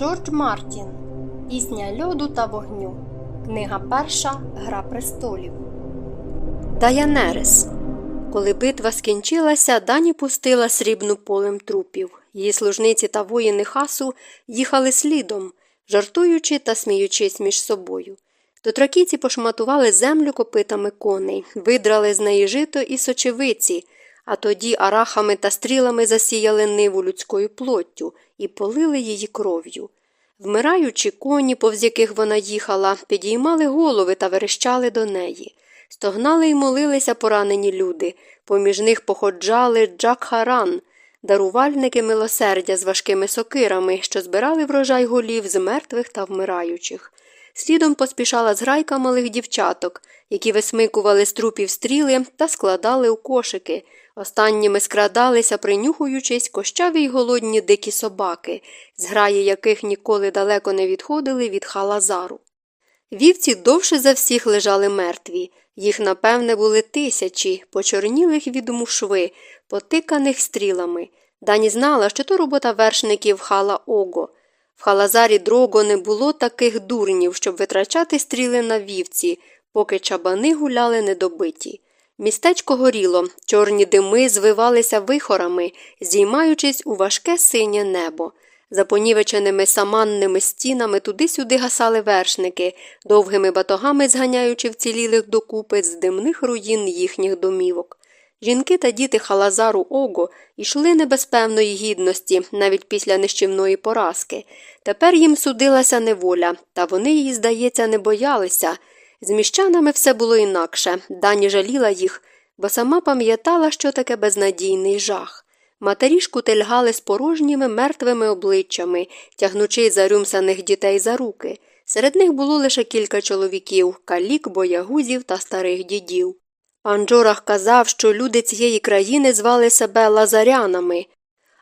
Джордж Мартін Пісня льоду та вогню. Книга перша Гра престолів. Даянерес. Коли битва скінчилася, Дані пустила срібну полем трупів. Її служниці та воїни хасу їхали слідом, жартуючи та сміючись між собою. Дотракійці пошматували землю копитами коней, видрали з неї жито і сочевиці, а тоді арахами та стрілами засіяли ниву людською плоттю і полили її кров'ю. Вмираючи коні, повз яких вона їхала, підіймали голови та верещали до неї. Стогнали й молилися поранені люди, поміж них походжали Джакхаран, дарувальники милосердя з важкими сокирами, що збирали врожай голів з мертвих та вмираючих. Слідом поспішала зграйка малих дівчаток, які висмикували з трупів стріли та складали у кошики. Останніми скрадалися, принюхуючись, кощаві й голодні дикі собаки, зграї яких ніколи далеко не відходили від халазару. Вівці довше за всіх лежали мертві. Їх, напевне, були тисячі, почорнілих від мушви, потиканих стрілами. Дані знала, що то робота вершників хала Ого. В халазарі дрого не було таких дурнів, щоб витрачати стріли на вівці, поки чабани гуляли недобиті. Містечко горіло, чорні дими звивалися вихорами, здіймаючись у важке синє небо. За понівеченими саманними стінами туди-сюди гасали вершники, довгими батогами зганяючи вцілілих докупи з димних руїн їхніх домівок. Жінки та діти халазару Ого йшли не без певної гідності, навіть після нищівної поразки. Тепер їм судилася неволя, та вони її, здається, не боялися. З міщанами все було інакше, дані жаліла їх, бо сама пам'ятала, що таке безнадійний жах. Матері шкутильгали з порожніми мертвими обличчями, тягнучи зарюмсаних дітей за руки. Серед них було лише кілька чоловіків калік, боягузів та старих дідів. Пан Джорах казав, що люди цієї країни звали себе лазарянами,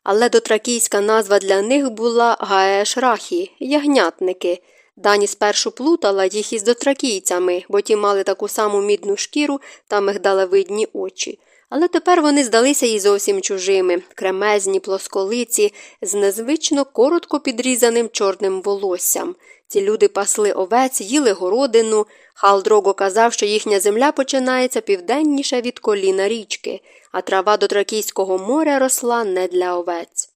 але дотракійська назва для них була Гаешрахі ягнятники. Дані спершу плутала їх із дотракійцями, бо ті мали таку саму мідну шкіру та мигдалевидні очі. Але тепер вони здалися їй зовсім чужими, кремезні, плосколиці, з незвично коротко підрізаним чорним волоссям. Ці люди пасли овець, їли городину. Халдрого казав, що їхня земля починається південніше від коліна річки, а трава до Тракійського моря росла не для овець.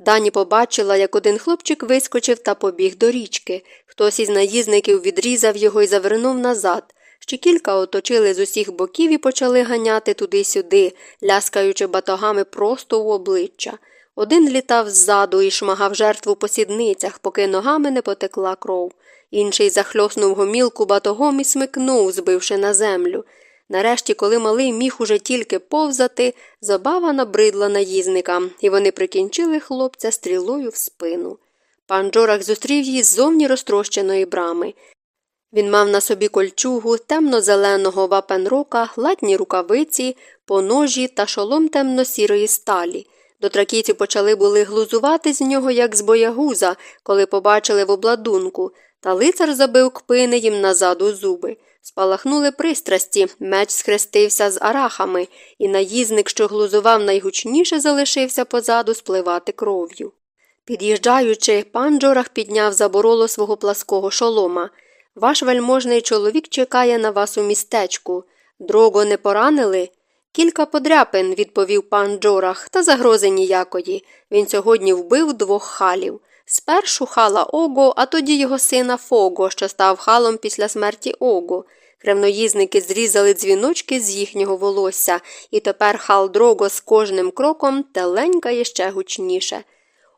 Дані побачила, як один хлопчик вискочив та побіг до річки. Хтось із наїзників відрізав його і завернув назад. Ще кілька оточили з усіх боків і почали ганяти туди-сюди, ляскаючи батогами просто в обличчя. Один літав ззаду і шмагав жертву по сідницях, поки ногами не потекла кров. Інший захльоснув гомілку батогом і смикнув, збивши на землю. Нарешті, коли малий міг уже тільки повзати, забава набридла наїзникам, і вони прикінчили хлопця стрілою в спину. Пан Джорах зустрів її ззовні розтрощеної брами. Він мав на собі кольчугу темно-зеленого вапенрока, латні рукавиці, поножі та шолом темно-сірої сталі. Дотракійці почали були глузувати з нього, як з боягуза, коли побачили в обладунку, та лицар забив кпини їм назад у зуби. Спалахнули пристрасті, меч схрестився з арахами, і наїзник, що глузував найгучніше, залишився позаду спливати кров'ю. Під'їжджаючи, пан Джорах підняв забороло свого плаского шолома. Ваш вельможний чоловік чекає на вас у містечку. Дрого не поранили? Кілька подряпин, відповів пан Джорах, та загрози ніякої. Він сьогодні вбив двох халів. Спершу хала Ого, а тоді його сина Фого, що став халом після смерті Ого. Кревноїзники зрізали дзвіночки з їхнього волосся, і тепер хал Дрого з кожним кроком теленькає ще гучніше.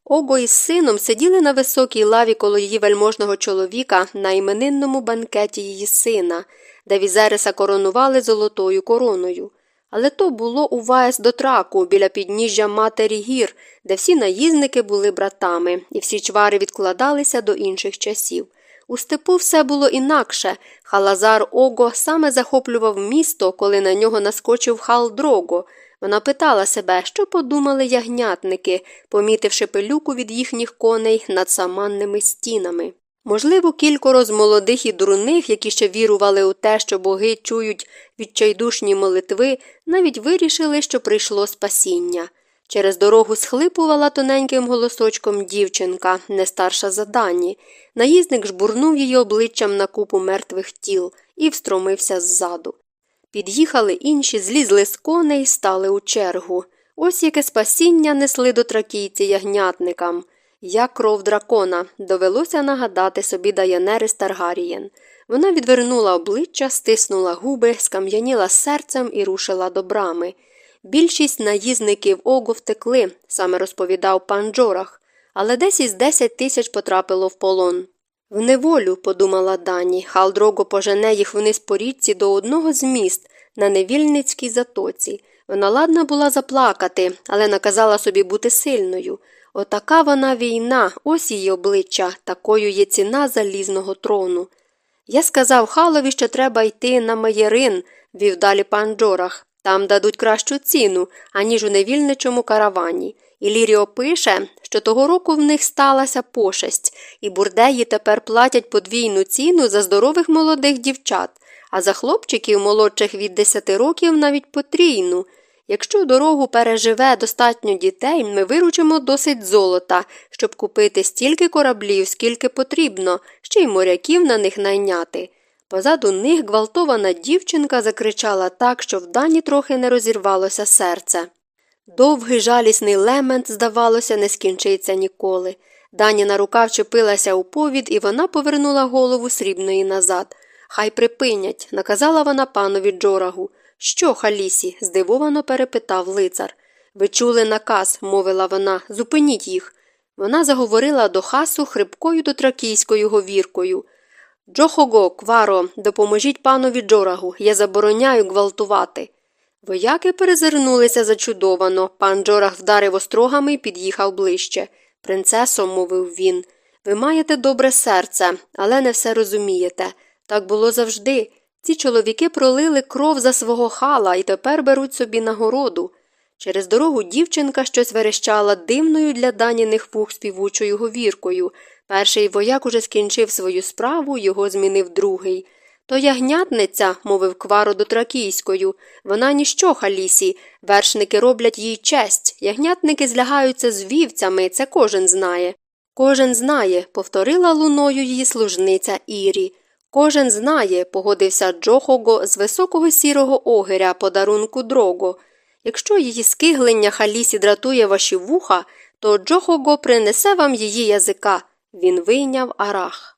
Ого із сином сиділи на високій лаві коло її вельможного чоловіка на іменинному банкеті її сина, де візериса коронували золотою короною. Але то було у Ваес до траку біля підніжжя матері гір, де всі наїзники були братами, і всі чвари відкладалися до інших часів. У степу все було інакше. Халазар Ого саме захоплював місто, коли на нього наскочив хал Дрого. Вона питала себе, що подумали ягнятники, помітивши пилюку від їхніх коней над саманними стінами. Можливо, кількоро з молодих і дурних, які ще вірували у те, що боги чують відчайдушні молитви, навіть вирішили, що прийшло спасіння. Через дорогу схлипувала тоненьким голосочком дівчинка, не старша за дані. Наїзник жбурнув її обличчям на купу мертвих тіл і встромився ззаду. Під'їхали інші, злізли з коней стали у чергу. Ось яке спасіння несли до тракійці ягнятникам. Як кров дракона, довелося нагадати собі Даянери Таргарієн. Вона відвернула обличчя, стиснула губи, скам'яніла серцем і рушила до брами. Більшість наїзників Ого втекли, саме розповідав пан Джорах, але десь із десять тисяч потрапило в полон. В неволю, подумала Дані, Халдрого пожене їх вниз по річці до одного з міст на невільницькій затоці. Вона ладна була заплакати, але наказала собі бути сильною. Отака вона війна, ось її обличчя, такою є ціна залізного трону. Я сказав халові, що треба йти на Маєрин, вів далі пан Джорах. Там дадуть кращу ціну, аніж у невільничому каравані. І Ліріо пише, що того року в них сталася пошесть, і бурдеї тепер платять подвійну ціну за здорових молодих дівчат, а за хлопчиків молодших від 10 років навіть потрійну. Якщо дорогу переживе достатньо дітей, ми виручимо досить золота, щоб купити стільки кораблів, скільки потрібно, ще й моряків на них найняти. Позаду них гвалтована дівчинка закричала так, що в дані трохи не розірвалося серце. Довгий жалісний лемент, здавалося, не скінчиться ніколи. Даніна рука вчепилася у повід, і вона повернула голову срібної назад. Хай припинять, наказала вона панові Джорагу. Що, Халісі? здивовано перепитав лицар. Ви чули наказ, мовила вона, зупиніть їх. Вона заговорила до хасу хрипкою дотракійською говіркою. Джохого, кваро, допоможіть панові Джорагу, я забороняю гвалтувати. Вояки перезирнулися зачудовано. Пан Джорах вдарив острогами і під'їхав ближче. Принцесо, мовив він, ви маєте добре серце, але не все розумієте. Так було завжди. Ці чоловіки пролили кров за свого хала і тепер беруть собі нагороду. Через дорогу дівчинка щось верещала дивною для даніних вух співучою говіркою. Перший вояк уже скінчив свою справу, його змінив другий. То ягнятниця, мовив кваро до тракійською, вона ніщо халісі, вершники роблять їй честь, ягнятники злягаються з вівцями, це кожен знає. Кожен знає, повторила луною її служниця Ірі. Кожен знає, погодився Джохого з високого сірого огиря подарунку дрого. Якщо її скиглення халісі дратує ваші вуха, то Джохого принесе вам її язика. Він вийняв арах.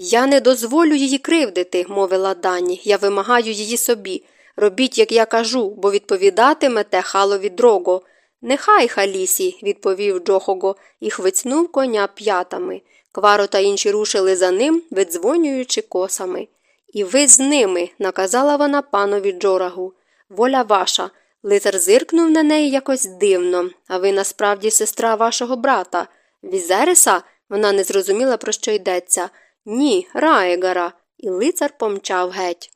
Я не дозволю її кривдити, мовила Дані. Я вимагаю її собі. Робіть, як я кажу, бо відповідатимете халові дрого. Нехай халісі, відповів Джохого і хвицнув коня п'ятами. Кваро та інші рушили за ним, видзвонюючи косами. І ви з ними, наказала вона панові Джорагу. Воля ваша. Лицар зиркнув на неї якось дивно, а ви насправді сестра вашого брата. Візериса? Вона не зрозуміла, про що йдеться. Ні, Раегара. І лицар помчав геть.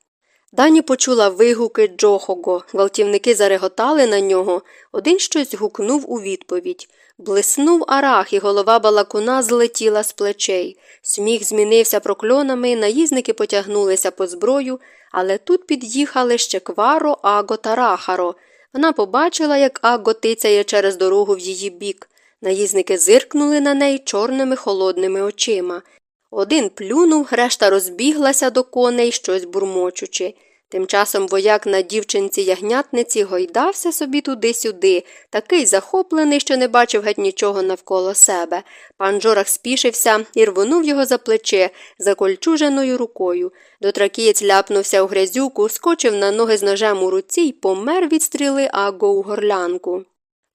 Дані почула вигуки Джохого. Гвалтівники зареготали на нього. Один щось гукнув у відповідь. Блиснув арах, і голова балакуна злетіла з плечей. Сміх змінився прокльонами, наїзники потягнулися по зброю, але тут під'їхали ще кваро, Аго та Рахаро. Вона побачила, як Аго тицяє через дорогу в її бік. Наїзники зиркнули на неї чорними холодними очима. Один плюнув, решта розбіглася до коней, щось бурмочучи. Тим часом вояк на дівчинці ягнятниці гойдався собі туди-сюди, такий захоплений, що не бачив геть нічого навколо себе. Пан Джорах спішився і рвонув його за плече закольчуженою рукою. Дотракієць ляпнувся у грязюку, скочив на ноги з ножем у руці й помер від стріли Аго у горлянку.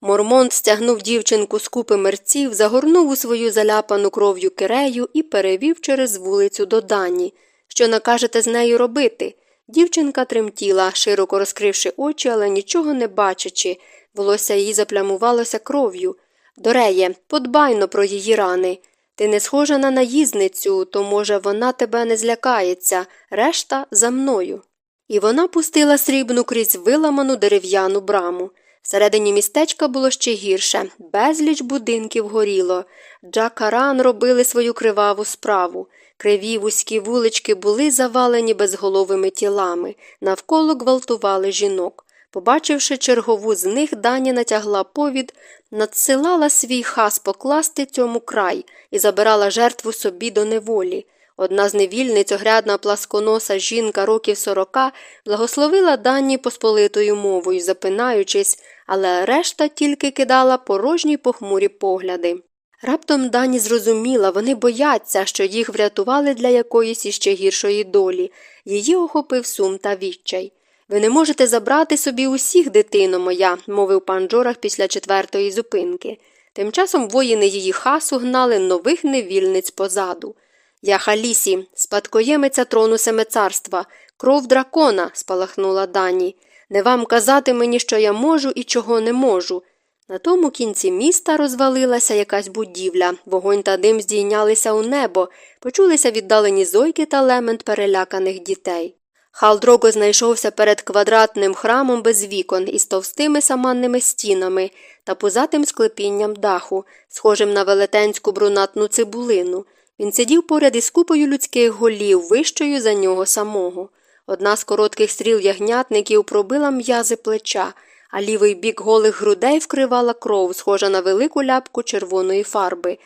Мормонт стягнув дівчинку з купи мерців, загорнув у свою заляпану кров'ю кирею і перевів через вулицю до Дані. Що накажете з нею робити? Дівчинка тремтіла, широко розкривши очі, але нічого не бачачи. Волосся її заплямувалося кров'ю. Дореє, подбайно про її рани. Ти не схожа на наїзницю, то, може, вона тебе не злякається, решта за мною. І вона пустила срібну крізь виламану дерев'яну браму. Всередині містечка було ще гірше, безліч будинків горіло. Джакаран робили свою криваву справу. Криві вузькі вулички були завалені безголовими тілами, навколо гвалтували жінок. Побачивши чергову з них, Дані натягла повід, надсилала свій хас покласти цьому край і забирала жертву собі до неволі. Одна з невільниць, огрядна пласконоса жінка років сорока, благословила дані посполитою мовою, запинаючись, але решта тільки кидала порожні похмурі погляди. Раптом дані зрозуміла, вони бояться, що їх врятували для якоїсь іще гіршої долі. Її охопив сум та відчай. Ви не можете забрати собі усіх, дитино моя, мовив пан Джорах після четвертої зупинки. Тим часом воїни її хасу гнали нових невільниць позаду. Я Халісі, спадкоємиця трону семецарства, кров дракона, спалахнула дані. Не вам казати мені, що я можу і чого не можу. На тому кінці міста розвалилася якась будівля, вогонь та дим здійнялися у небо, почулися віддалені зойки та лемент переляканих дітей. Халдрого знайшовся перед квадратним храмом без вікон із товстими саманними стінами та пузатим склепінням даху, схожим на велетенську брунатну цибулину. Він сидів поряд із купою людських голів, вищою за нього самого. Одна з коротких стріл ягнятників пробила м'язи плеча, а лівий бік голих грудей вкривала кров, схожа на велику ляпку червоної фарби.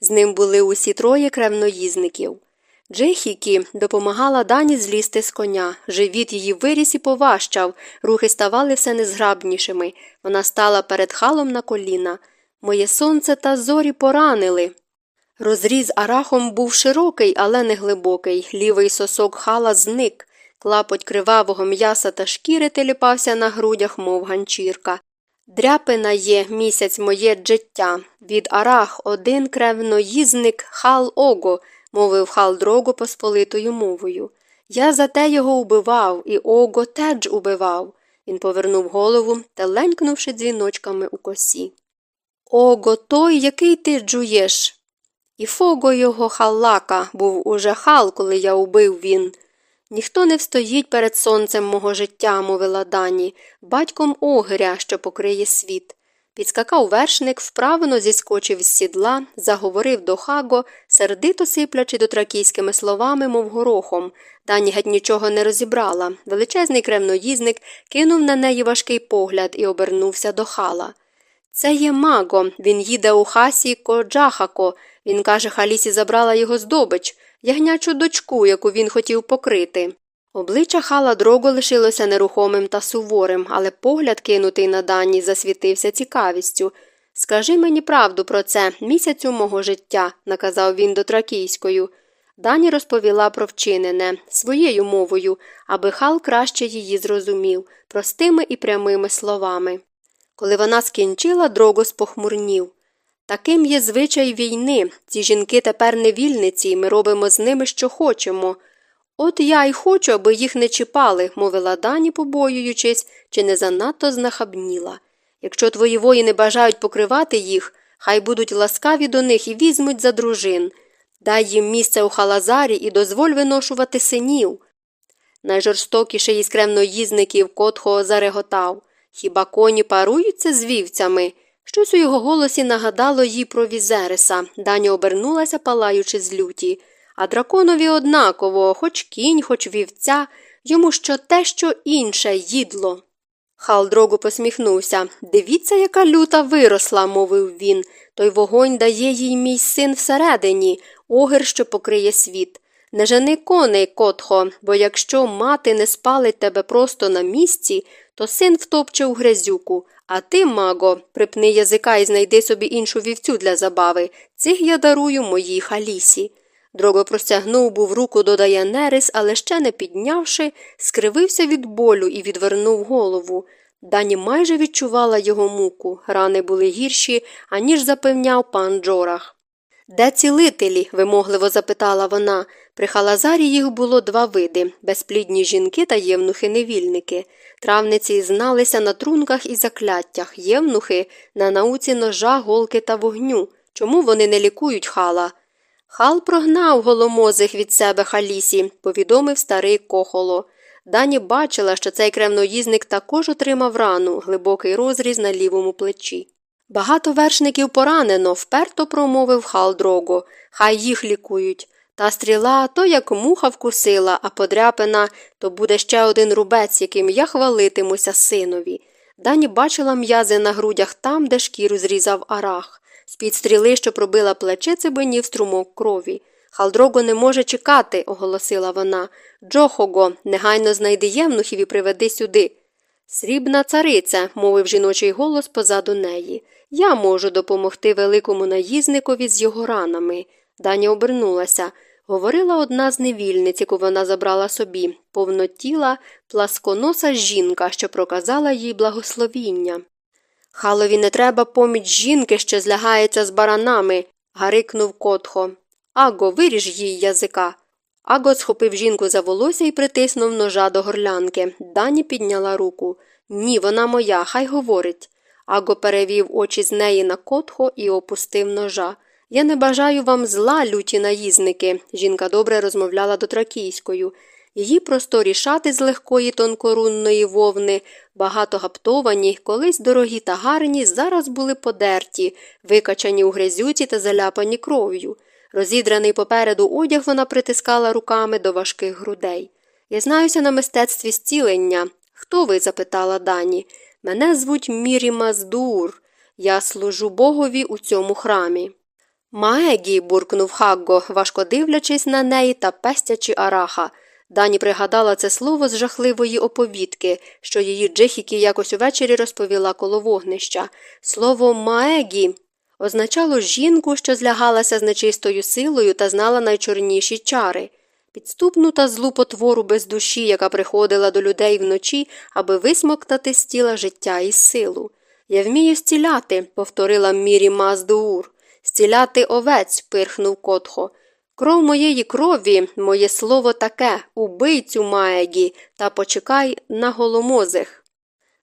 З ним були усі троє кревноїзників. Джехікі допомагала дані злізти з коня. Живіт її виріс і поважчав, рухи ставали все незграбнішими. Вона стала перед халом на коліна. Моє сонце та зорі поранили. Розріз арахом був широкий, але не глибокий. Лівий сосок хала зник. Клапоть кривавого м'яса та шкіри теліпався на грудях, мов ганчірка. Дряпина є місяць моє життя. Від арах один кревноїзник хал ого, мовив хал дрого посполитою мовою. Я за те його убивав, і ого теж убивав. Він повернув голову, теленькнувши дзвіночками у косі. Ого той, який ти джуєш? І фого його халлака був уже хал, коли я убив він. Ніхто не встоїть перед сонцем мого життя, мовила дані, батьком огиря, що покриє світ. Підскакав вершник, вправно зіскочив з сідла, заговорив до хаго, сердито сиплячи дотракійськими словами, мов горохом. Дані геть нічого не розібрала. Величезний кремноїзник кинув на неї важкий погляд і обернувся до хала. Це є маго, він їде у хасі коджахако. Він каже, Халісі забрала його здобич, ягнячу дочку, яку він хотів покрити. Обличчя хала дрого лишилося нерухомим та суворим, але погляд, кинутий на дані, засвітився цікавістю. Скажи мені правду про це, місяцю мого життя, наказав він дотракійською. Дані розповіла про вчинене своєю мовою, аби хал краще її зрозумів, простими і прямими словами. Коли вона скінчила, дрого спохмурнів. Таким є звичай війни. Ці жінки тепер невільниці, і ми робимо з ними, що хочемо. От я й хочу, аби їх не чіпали, мовила дані, побоюючись, чи не занадто знахабніла. Якщо твої воїни бажають покривати їх, хай будуть ласкаві до них і візьмуть за дружин. Дай їм місце у халазарі і дозволь виношувати синів. Найжорстокіший із кремноїзників Котхо зареготав. Хіба коні паруються з вівцями? Щось у його голосі нагадало їй про Візереса. Даня обернулася, палаючи з люті. А драконові однаково, хоч кінь, хоч вівця, йому що те, що інше їдло. Халдрогу посміхнувся. Дивіться, яка люта виросла, мовив він. Той вогонь дає їй мій син всередині, огир, що покриє світ. Не жени коней, котхо, бо якщо мати не спалить тебе просто на місці, то син втопче у грязюку, а ти, маго, припни язика і знайди собі іншу вівцю для забави. Цих я дарую моїй халісі. Дрого простягнув був руку до Даянерис, але ще не піднявши, скривився від болю і відвернув голову. Дані майже відчувала його муку, рани були гірші, аніж запевняв пан Джорах. Де цілителі? вимогливо запитала вона. При халазарі їх було два види безплідні жінки та євнухи-невільники. Травниці зналися на трунках і закляттях, євнухи на науці ножа, голки та вогню. Чому вони не лікують хала? Хал прогнав голомозих від себе халісі, повідомив старий кохоло. Дані бачила, що цей кремноїзник також отримав рану, глибокий розріз на лівому плечі. Багато вершників поранено, вперто промовив хал дрого. Хай їх лікують. Та стріла то як муха вкусила, а подряпина то буде ще один рубець, яким я хвалитимуся синові. Дані бачила м'язи на грудях там, де шкіру зрізав арах. З під стріли, що пробила плече, цибенів струмок крові. Халдрого не може чекати, оголосила вона. Джохого, негайно знайди євнухів і приведи сюди. Срібна цариця, мовив жіночий голос позаду неї. Я можу допомогти великому наїзникові з його ранами. Даня обернулася. Говорила одна з невільниць, яку вона забрала собі, повнотіла, пласконоса жінка, що проказала їй благословіння. Халові не треба поміч жінки, що злягається з баранами, гарикнув Котхо. Аго, виріж їй язика. Аго схопив жінку за волосся і притиснув ножа до горлянки. Дані підняла руку. Ні, вона моя, хай говорить. Аго перевів очі з неї на Котхо і опустив ножа. Я не бажаю вам зла, люті наїзники. Жінка добре розмовляла дотракійською. Її просторі шати з легкої тонкорунної вовни, багато гаптовані, колись дорогі та гарні, зараз були подерті, викачані у грязюці та заляпані кров'ю. Розідраний попереду одяг вона притискала руками до важких грудей. Я знаюся на мистецтві зцілення. Хто ви? запитала Дані. Мене звуть Мірі Маздур. Я служу богові у цьому храмі. Маегі. буркнув Хагго, важко дивлячись на неї та пестячи араха. Дані пригадала це слово з жахливої оповідки, що її Джихікі якось увечері розповіла коло вогнища. Слово маегі означало жінку, що злягалася з нечистою силою та знала найчорніші чари, підступну та злу потвору без душі, яка приходила до людей вночі, аби висмоктати з тіла життя і силу. Я вмію стіляти, повторила Мірі Маздуур. Стіляти овець, пирхнув Котхо. Кров моєї крові, моє слово таке, убий цю та почекай на голомозих.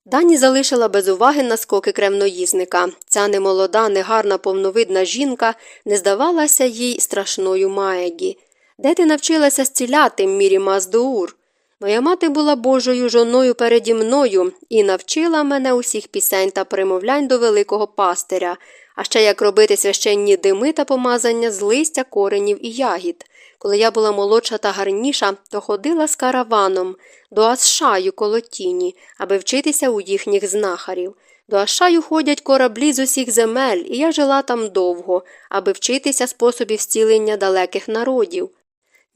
Дані залишила без уваги наскоки кремноїзника. Ця немолода, негарна, повновидна жінка не здавалася їй страшною маегі. Де ти навчилася зціляти, мірі Маздуур? Моя мати була божою жоною переді мною і навчила мене усіх пісень та примовлянь до великого пастиря, а ще як робити священні дими та помазання з листя, коренів і ягід. Коли я була молодша та гарніша, то ходила з караваном до Асшаю коло тіні, аби вчитися у їхніх знахарів. До Ашаю ходять кораблі з усіх земель, і я жила там довго, аби вчитися способів зцілення далеких народів.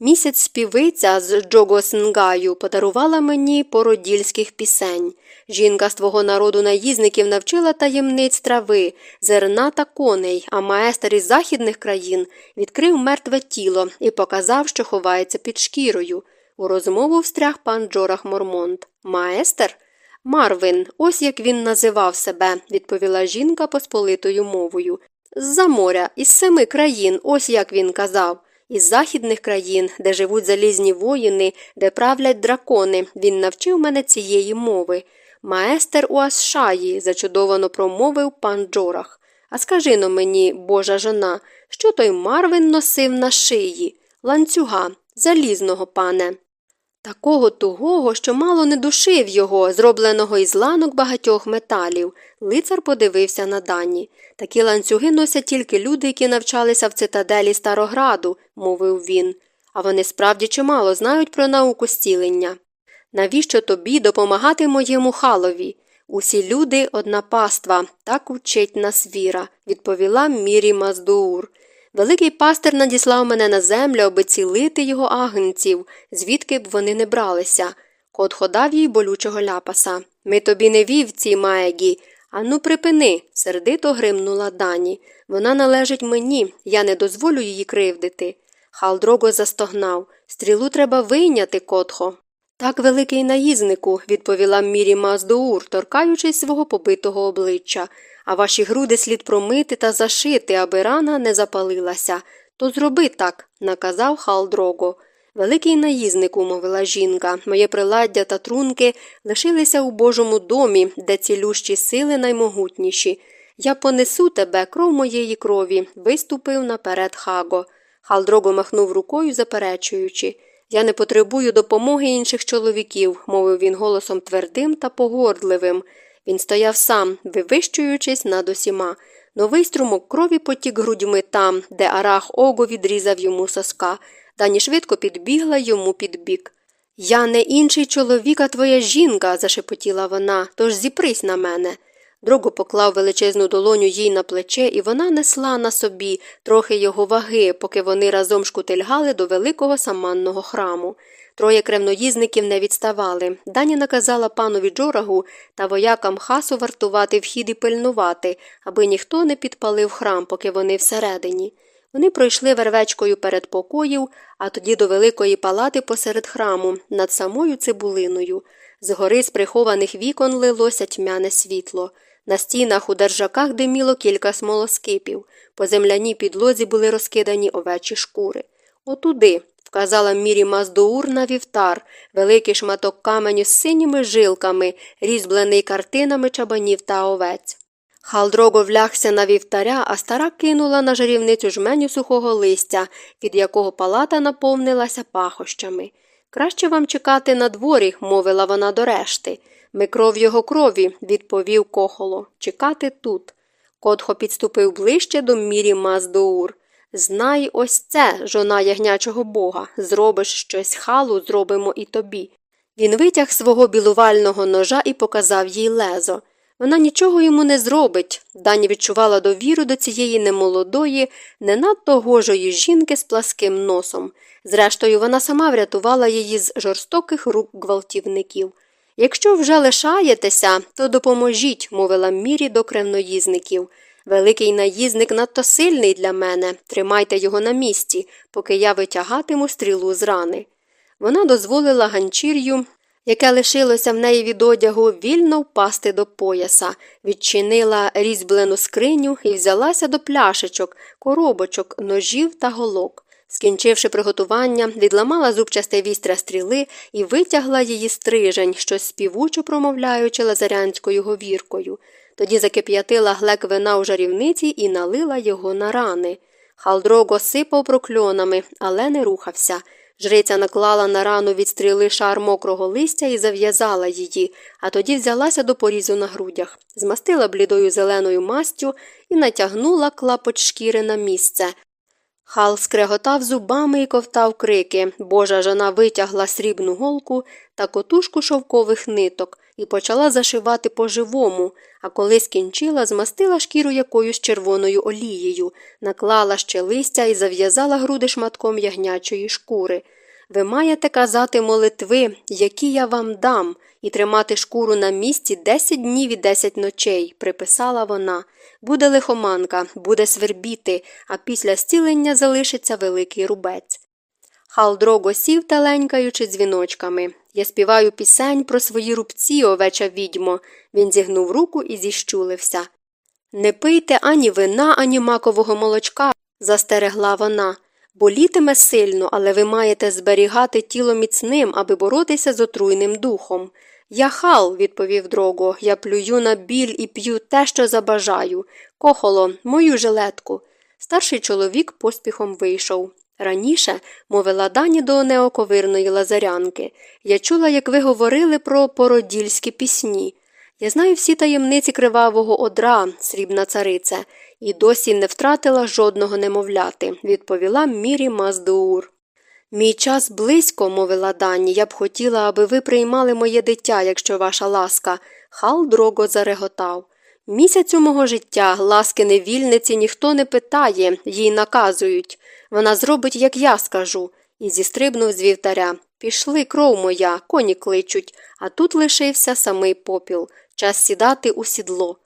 Місяць співиця з Джогоснгаю подарувала мені породільських пісень. Жінка з твого народу наїзників навчила таємниць трави, зерна та коней, а маестер із західних країн відкрив мертве тіло і показав, що ховається під шкірою. У розмову встряг пан Джорах Мормонт. Маестер? Марвин, ось як він називав себе, відповіла жінка посполитою мовою. З-за моря, із семи країн, ось як він казав. Із західних країн, де живуть залізні воїни, де правлять дракони, він навчив мене цієї мови. Маестер у Асшаї, зачудовано промовив пан Джорах. А скажи но мені, божа жона, що той Марвин носив на шиї, ланцюга, залізного пане. Такого тугого, що мало не душив його, зробленого із ланок багатьох металів. Лицар подивився на дані. Такі ланцюги носять тільки люди, які навчалися в цитаделі Старограду, мовив він. А вони справді чимало знають про науку зцілення. Навіщо тобі допомагати моєму халові? Усі люди одна паства, так учить нас віра, відповіла Мірі Маздуур. Великий пастир надіслав мене на землю, аби цілити його агнців, звідки б вони не бралися. Кот ходав їй болючого ляпаса. Ми тобі не вівці, Маегі. Ану, припини, сердито гримнула дані. Вона належить мені, я не дозволю її кривдити. Халдрого застогнав. Стрілу треба вийняти, котхо. Так, великий наїзнику, відповіла Мірі Маздуур, торкаючись свого побитого обличчя а ваші груди слід промити та зашити, аби рана не запалилася. То зроби так, наказав Халдрого. Великий наїзнику, мовила жінка, моє приладдя та трунки лишилися у Божому домі, де цілющі сили наймогутніші. Я понесу тебе, кров моєї крові, виступив наперед Хаго. Халдрого махнув рукою, заперечуючи. Я не потребую допомоги інших чоловіків, мовив він голосом твердим та погордливим. Він стояв сам, вивищуючись над усіма. Новий струмок крові потік грудьми там, де арах ого відрізав йому соска. Дані швидко підбігла йому під бік. Я не інший чоловік, а твоя жінка, зашепотіла вона, тож зіпрись на мене. Дрого поклав величезну долоню їй на плече, і вона несла на собі трохи його ваги, поки вони разом шкутильгали до великого саманного храму. Троє кремноїзників не відставали. Дані наказала панові Джорагу та воякам хасу вартувати вхід і пильнувати, аби ніхто не підпалив храм, поки вони всередині. Вони пройшли вервечкою перед покоїв, а тоді до великої палати посеред храму, над самою цибулиною. Згори з прихованих вікон лилося тьмяне світло. На стінах у держаках диміло кілька смолоскипів. По земляній підлозі були розкидані овечі шкури. Отуди, вказала мірі Маздоур на вівтар, великий шматок каменю з синіми жилками, різьблений картинами чабанів та овець. Халдрого влягся на вівтаря, а стара кинула на жарівницю жменю сухого листя, від якого палата наповнилася пахощами. Краще вам чекати на дворі, мовила вона до решти. Ми кров його крові, відповів кохоло. Чекати тут. Котхо підступив ближче до мірі Маздоур. Знай ось це, жона ягнячого бога. Зробиш щось халу, зробимо і тобі. Він витяг свого білувального ножа і показав їй лезо. Вона нічого йому не зробить. Дані відчувала довіру до цієї немолодої, не надто гожої жінки з пласким носом. Зрештою, вона сама врятувала її з жорстоких рук гвалтівників. Якщо вже лишаєтеся, то допоможіть, мовила мірі до кремноїзників. Великий наїзник надто сильний для мене. Тримайте його на місці, поки я витягатиму стрілу з рани. Вона дозволила ганчір'ю, яке лишилося в неї від одягу, вільно впасти до пояса, відчинила різьблену скриню і взялася до пляшечок, коробочок, ножів та голок. Скінчивши приготування, відламала зубчасте вістря стріли і витягла її стрижень, щось співучо промовляючи лазарянською говіркою. Тоді закип'ятила глек вина у жарівниці і налила його на рани. Халдрого сипав прокльонами, але не рухався. Жриця наклала на рану від стріли шар мокрого листя і зав'язала її, а тоді взялася до порізу на грудях, змастила блідою зеленою мастю і натягнула клапоть шкіри на місце. Хал скреготав зубами і ковтав крики. Божа жона витягла срібну голку та котушку шовкових ниток і почала зашивати по живому, а коли скінчила, змастила шкіру якоюсь червоною олією, наклала ще листя і зав'язала груди шматком ягнячої шкури. Ви маєте казати молитви, які я вам дам, і тримати шкуру на місці десять днів і десять ночей, приписала вона. Буде лихоманка, буде свербіти, а після стілення залишиться великий рубець. Халдрого сів таленькаючи дзвіночками. Я співаю пісень про свої рубці, овеча відьмо. Він зігнув руку і зіщулився. Не пийте ані вина, ані макового молочка, застерегла вона. Болітиме сильно, але ви маєте зберігати тіло міцним, аби боротися з отруйним духом. Я хал, відповів дрого, я плюю на біль і п'ю те, що забажаю. Кохоло, мою жилетку. Старший чоловік поспіхом вийшов. Раніше, мовила дані до неоковирної лазарянки, я чула, як ви говорили про породільські пісні. Я знаю всі таємниці кривавого одра, срібна царице, і досі не втратила жодного немовляти, відповіла Мірі Маздуур. Мій час близько, мовила дані, я б хотіла, аби ви приймали моє дитя, якщо ваша ласка. Хал дрого зареготав. Місяцю мого життя, ласки невільниці, ніхто не питає, їй наказують. Вона зробить, як я скажу, і зістрибнув з вівтаря. Пішли кров моя, коні кличуть, а тут лишився самий попіл. Час сідати у сідло.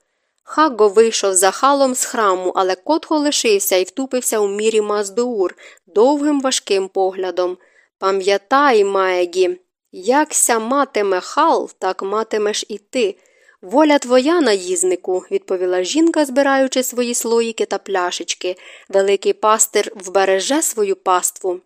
Хагго вийшов за халом з храму, але котхо лишився і втупився у мірі Маздуур довгим важким поглядом. Пам'ятай, Маегі, якся матиме хал, так матимеш і ти. Воля твоя, наїзнику, відповіла жінка, збираючи свої слоїки та пляшечки. Великий пастир вбереже свою паству.